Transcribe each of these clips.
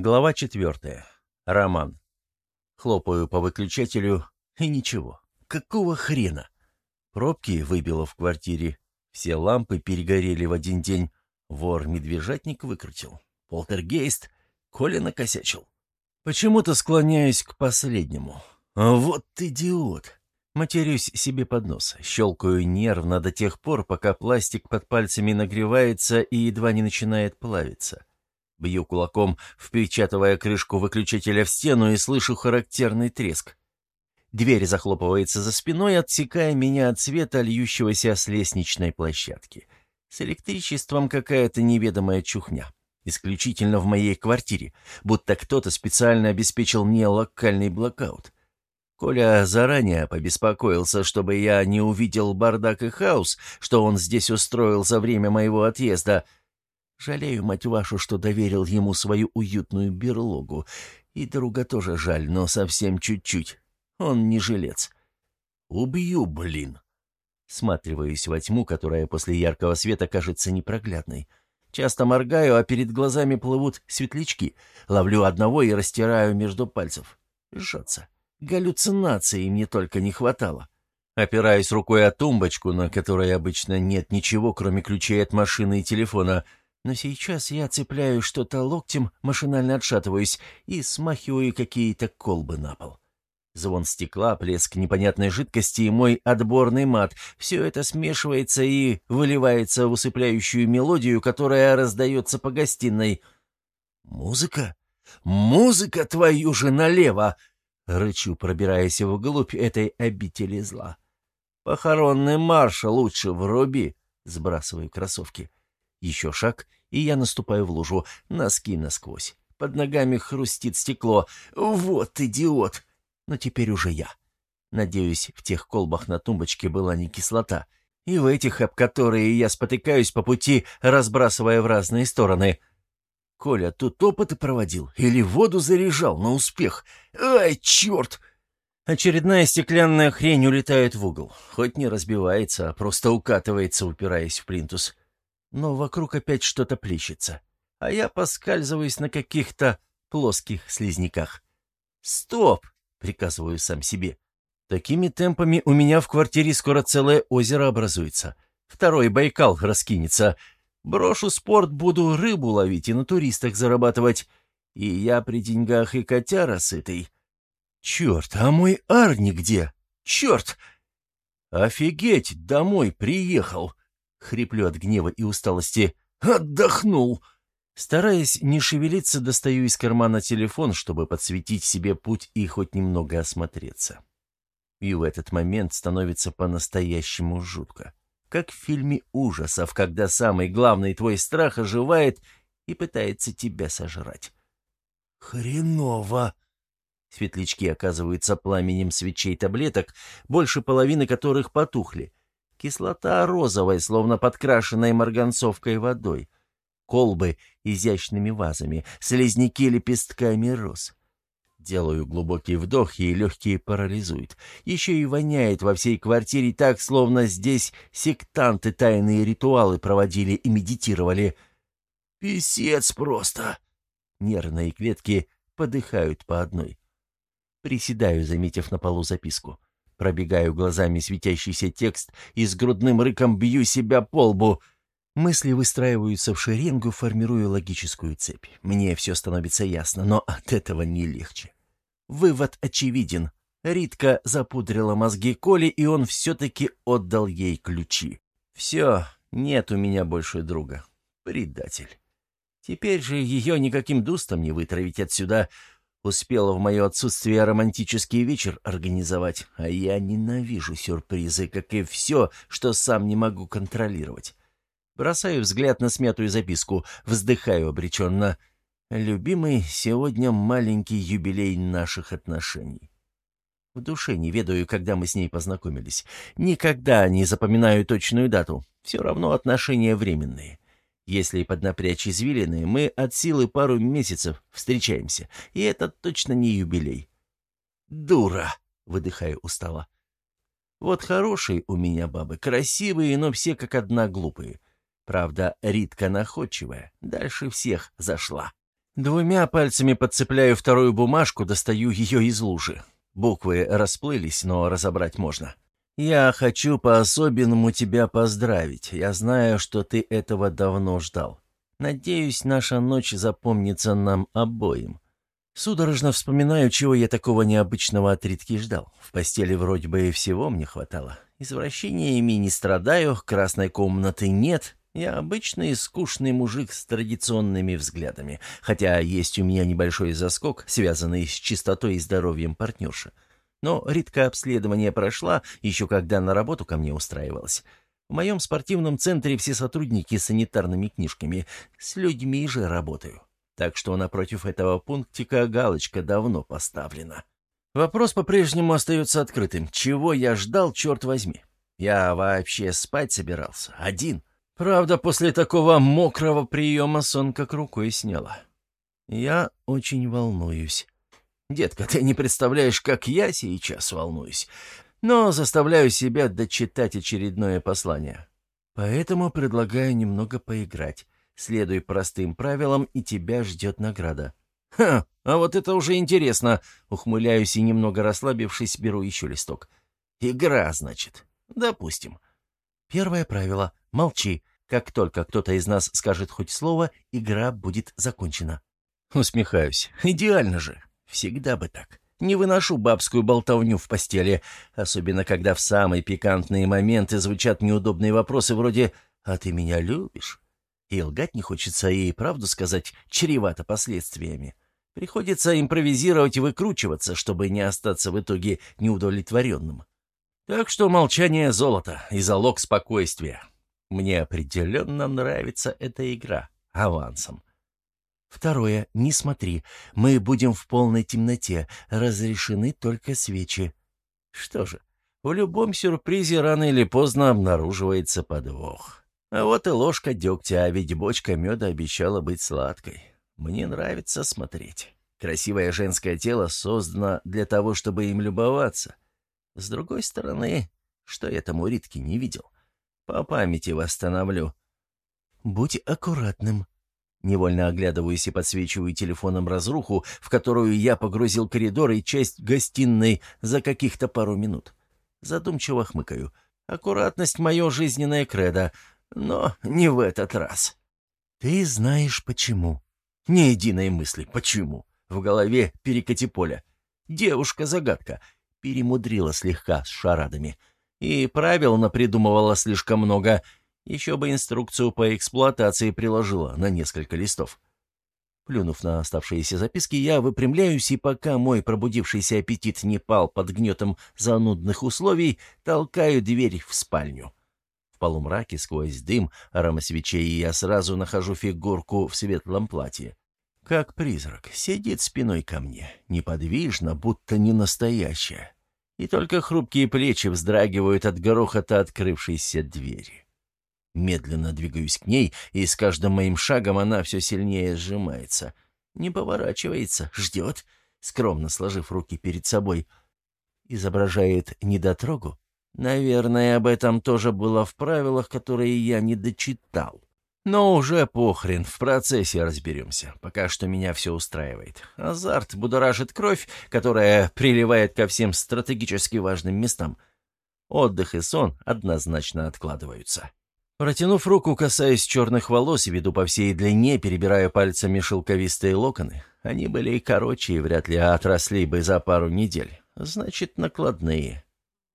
Глава четвертая. Роман. Хлопаю по выключателю, и ничего. Какого хрена? Пробки выбило в квартире. Все лампы перегорели в один день. Вор-медвежатник выкрутил. Полтергейст. Коля накосячил. Почему-то склоняюсь к последнему. Вот идиот. Матерюсь себе под нос. Щелкаю нервно до тех пор, пока пластик под пальцами нагревается и едва не начинает плавиться. Бью кулаком, впечатывая крышку выключателя в стену и слышу характерный треск. Дверь захлопывается за спиной, отсекая меня от света, льющегося с лестничной площадки. С электричеством какая-то неведомая чухня. Исключительно в моей квартире, будто кто-то специально обеспечил мне локальный блокаут. Коля заранее побеспокоился, чтобы я не увидел бардак и хаос, что он здесь устроил за время моего отъезда — Жалею, мать вашу, что доверил ему свою уютную берлогу. И друга тоже жаль, но совсем чуть-чуть. Он не жилец. Убью, блин. Сматриваюсь во тьму, которая после яркого света кажется непроглядной. Часто моргаю, а перед глазами плывут светлячки. Ловлю одного и растираю между пальцев. Жжется. Галлюцинации мне только не хватало. Опираюсь рукой о тумбочку, на которой обычно нет ничего, кроме ключей от машины и телефона — но сейчас я цепляю что-то локтем, машинально отшатываюсь и смахиваю какие-то колбы на пол. Звон стекла, плеск непонятной жидкости и мой отборный мат — все это смешивается и выливается в усыпляющую мелодию, которая раздается по гостиной. «Музыка? Музыка, твою же, налево!» — рычу, пробираясь вглубь этой обители зла. «Похоронный марш лучше вруби!» — сбрасываю кроссовки. Еще шаг, и я наступаю в лужу, носки насквозь. Под ногами хрустит стекло. Вот идиот! Но теперь уже я. Надеюсь, в тех колбах на тумбочке была не кислота. И в этих, об которые я спотыкаюсь по пути, разбрасывая в разные стороны. Коля тут опыты проводил или воду заряжал на успех? Ай, черт! Очередная стеклянная хрень улетает в угол. Хоть не разбивается, а просто укатывается, упираясь в плинтус но вокруг опять что-то плещется, а я поскальзываюсь на каких-то плоских слизняках. «Стоп!» — приказываю сам себе. «Такими темпами у меня в квартире скоро целое озеро образуется. Второй Байкал раскинется. Брошу спорт, буду рыбу ловить и на туристах зарабатывать. И я при деньгах и котяра сытый. Черт, а мой Арни где? Черт! Офигеть, домой приехал!» Хриплю от гнева и усталости. «Отдохнул!» Стараясь не шевелиться, достаю из кармана телефон, чтобы подсветить себе путь и хоть немного осмотреться. И в этот момент становится по-настоящему жутко. Как в фильме ужасов, когда самый главный твой страх оживает и пытается тебя сожрать. «Хреново!» Светлячки оказываются пламенем свечей таблеток, больше половины которых потухли. Кислота розовой, словно подкрашенной марганцовкой водой. Колбы изящными вазами, слизняки лепестками роз. Делаю глубокий вдох, и легкие парализуют. Еще и воняет во всей квартире так, словно здесь сектанты тайные ритуалы проводили и медитировали. Писец просто! Нервные клетки подыхают по одной. Приседаю, заметив на полу записку. Пробегаю глазами светящийся текст и с грудным рыком бью себя по лбу. Мысли выстраиваются в шеренгу, формируя логическую цепь. Мне все становится ясно, но от этого не легче. Вывод очевиден. Ритка запудрила мозги Коли, и он все-таки отдал ей ключи. Все, нет у меня больше друга. Предатель. Теперь же ее никаким дустом не вытравить отсюда. Успела в мое отсутствие романтический вечер организовать, а я ненавижу сюрпризы, как и все, что сам не могу контролировать. Бросаю взгляд на смятую записку, вздыхаю обреченно. «Любимый, сегодня маленький юбилей наших отношений». В душе не ведаю, когда мы с ней познакомились. Никогда не запоминаю точную дату. Все равно отношения временные. Если поднапрячь извилины, мы от силы пару месяцев встречаемся, и это точно не юбилей. «Дура!» — выдыхаю устало. «Вот хорошие у меня бабы, красивые, но все как одна глупые. Правда, Ритка находчивая, дальше всех зашла. Двумя пальцами подцепляю вторую бумажку, достаю ее из лужи. Буквы расплылись, но разобрать можно. «Я хочу по-особенному тебя поздравить. Я знаю, что ты этого давно ждал. Надеюсь, наша ночь запомнится нам обоим. Судорожно вспоминаю, чего я такого необычного от Ритки ждал. В постели вроде бы и всего мне хватало. Извращениями не страдаю, красной комнаты нет. Я обычный скучный мужик с традиционными взглядами, хотя есть у меня небольшой заскок, связанный с чистотой и здоровьем партнерши. Но Ритка обследование прошла, еще когда на работу ко мне устраивалась. В моем спортивном центре все сотрудники с санитарными книжками. С людьми же работаю. Так что напротив этого пунктика галочка давно поставлена. Вопрос по-прежнему остается открытым. Чего я ждал, черт возьми? Я вообще спать собирался. Один. Правда, после такого мокрого приема сон как рукой сняла. Я очень волнуюсь. Детка, ты не представляешь, как я сейчас волнуюсь. Но заставляю себя дочитать очередное послание. Поэтому предлагаю немного поиграть. Следуй простым правилам, и тебя ждет награда». «Ха, а вот это уже интересно!» Ухмыляюсь и, немного расслабившись, беру еще листок. «Игра, значит. Допустим». Первое правило — молчи. Как только кто-то из нас скажет хоть слово, игра будет закончена. Усмехаюсь. Идеально же. Всегда бы так. Не выношу бабскую болтовню в постели, особенно когда в самые пикантные моменты звучат неудобные вопросы вроде «А ты меня любишь?» И лгать не хочется, и правду сказать чревато последствиями. Приходится импровизировать и выкручиваться, чтобы не остаться в итоге неудовлетворенным. Так что молчание — золото и залог спокойствия. Мне определенно нравится эта игра. Авансом. Второе. Не смотри. Мы будем в полной темноте. Разрешены только свечи. Что же, в любом сюрпризе рано или поздно обнаруживается подвох. А вот и ложка дегтя, а ведь бочка меда обещала быть сладкой. Мне нравится смотреть. Красивое женское тело создано для того, чтобы им любоваться. С другой стороны, что я там у Ритки не видел? По памяти восстановлю. «Будь аккуратным». Невольно оглядываюсь и подсвечиваю телефоном разруху, в которую я погрузил коридор и часть гостиной за каких-то пару минут. Задумчиво хмыкаю. Аккуратность — мое жизненное кредо — но не в этот раз. Ты знаешь почему. Ни единой мысли «почему». В голове перекати поля. Девушка-загадка. Перемудрила слегка с шарадами. И правил напридумывала слишком много. Еще бы инструкцию по эксплуатации приложила на несколько листов. Плюнув на оставшиеся записки, я выпрямляюсь, и пока мой пробудившийся аппетит не пал под гнетом занудных условий, толкаю дверь в спальню. В полумраке, сквозь дым аромасвечей, я сразу нахожу фигурку в светлом платье. Как призрак, сидит спиной ко мне, неподвижно, будто не настоящая. И только хрупкие плечи вздрагивают от грохота открывшейся двери. Медленно двигаюсь к ней, и с каждым моим шагом она все сильнее сжимается. Не поворачивается, ждет, скромно сложив руки перед собой. Изображает недотрогу, Наверное, об этом тоже было в правилах, которые я не дочитал. Но уже похрен, в процессе разберемся. Пока что меня все устраивает. Азарт будоражит кровь, которая приливает ко всем стратегически важным местам. Отдых и сон однозначно откладываются. Протянув руку, касаясь черных волос веду по всей длине, перебирая пальцами шелковистые локоны. Они были и короче, и вряд ли отросли бы за пару недель. Значит, накладные.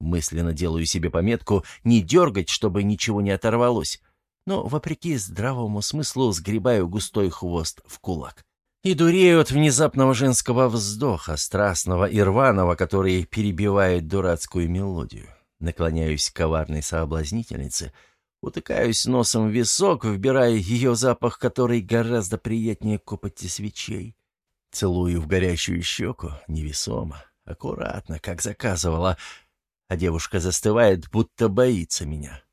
Мысленно делаю себе пометку не дергать, чтобы ничего не оторвалось. Но, вопреки здравому смыслу, сгребаю густой хвост в кулак. И дурею от внезапного женского вздоха, страстного и рваного, который перебивает дурацкую мелодию. Наклоняюсь к коварной соблазнительнице, утыкаюсь носом в висок, вбирая ее запах, который гораздо приятнее копоти свечей. Целую в горящую щеку, невесомо, аккуратно, как заказывала, а девушка застывает, будто боится меня.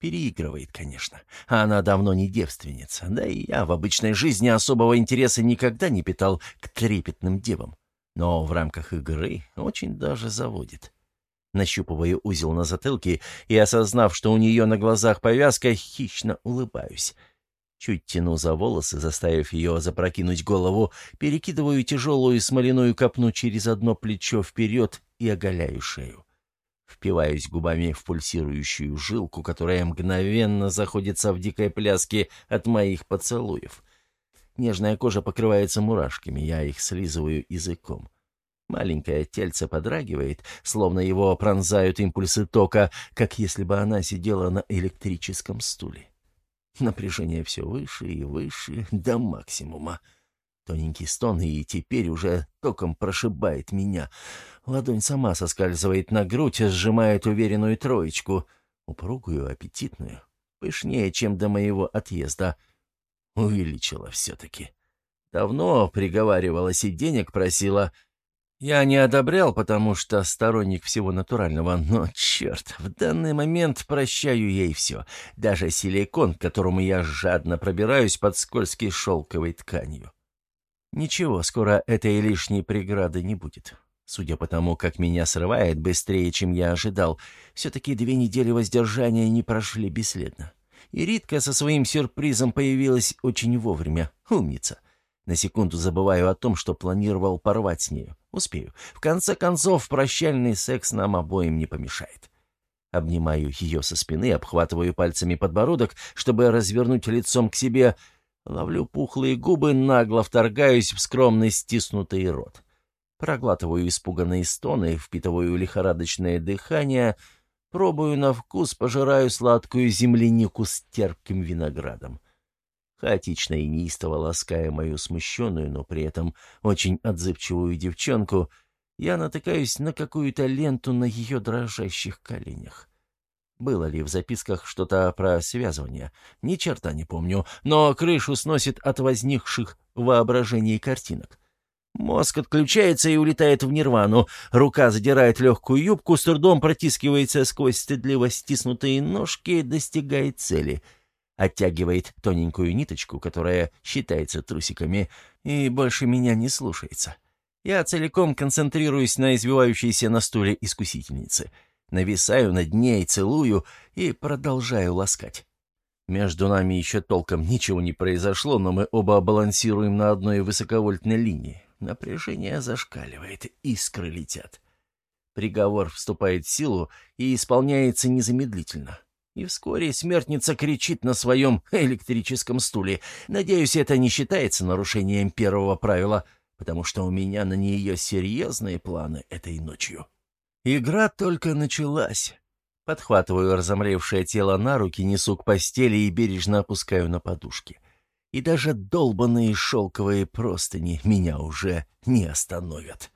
Переигрывает, конечно. А она давно не девственница. Да и я в обычной жизни особого интереса никогда не питал к трепетным девам. Но в рамках игры очень даже заводит. Нащупываю узел на затылке и, осознав, что у нее на глазах повязка, хищно улыбаюсь. Чуть тяну за волосы, заставив ее запрокинуть голову, перекидываю тяжелую смоляную копну через одно плечо вперед и оголяю шею. Впиваюсь губами в пульсирующую жилку, которая мгновенно заходится в дикой пляске от моих поцелуев. Нежная кожа покрывается мурашками, я их слизываю языком. Маленькое тельце подрагивает, словно его пронзают импульсы тока, как если бы она сидела на электрическом стуле. Напряжение все выше и выше, до максимума. Тоненький стон, и теперь уже током прошибает меня. Ладонь сама соскальзывает на грудь, сжимает уверенную троечку. Упругую, аппетитную. Пышнее, чем до моего отъезда. Увеличила все-таки. Давно приговаривалась и денег просила — я не одобрял, потому что сторонник всего натурального, но, черт, в данный момент прощаю ей все, даже силикон, к которому я жадно пробираюсь под скользкой шелковой тканью. Ничего, скоро этой лишней преграды не будет. Судя по тому, как меня срывает быстрее, чем я ожидал, все-таки две недели воздержания не прошли бесследно. И Ритка со своим сюрпризом появилась очень вовремя. Умница. На секунду забываю о том, что планировал порвать с нею. Успею. В конце концов, прощальный секс нам обоим не помешает. Обнимаю ее со спины, обхватываю пальцами подбородок, чтобы развернуть лицом к себе. Ловлю пухлые губы, нагло вторгаюсь в скромный стиснутый рот. Проглатываю испуганные стоны, впитываю лихорадочное дыхание, пробую на вкус, пожираю сладкую землянику с терпким виноградом хаотично и неистово лаская мою смущенную, но при этом очень отзывчивую девчонку, я натыкаюсь на какую-то ленту на ее дрожащих коленях. Было ли в записках что-то про связывание? Ни черта не помню, но крышу сносит от возникших воображений картинок. Мозг отключается и улетает в нирвану. Рука задирает легкую юбку, с трудом протискивается сквозь стыдливо стиснутые ножки, достигает цели — оттягивает тоненькую ниточку, которая считается трусиками, и больше меня не слушается. Я целиком концентрируюсь на извивающейся на стуле искусительнице. Нависаю над ней, целую и продолжаю ласкать. Между нами еще толком ничего не произошло, но мы оба балансируем на одной высоковольтной линии. Напряжение зашкаливает, искры летят. Приговор вступает в силу и исполняется незамедлительно. И вскоре смертница кричит на своем электрическом стуле. Надеюсь, это не считается нарушением первого правила, потому что у меня на нее серьезные планы этой ночью. Игра только началась. Подхватываю разомлевшее тело на руки, несу к постели и бережно опускаю на подушки. И даже долбанные шелковые простыни меня уже не остановят.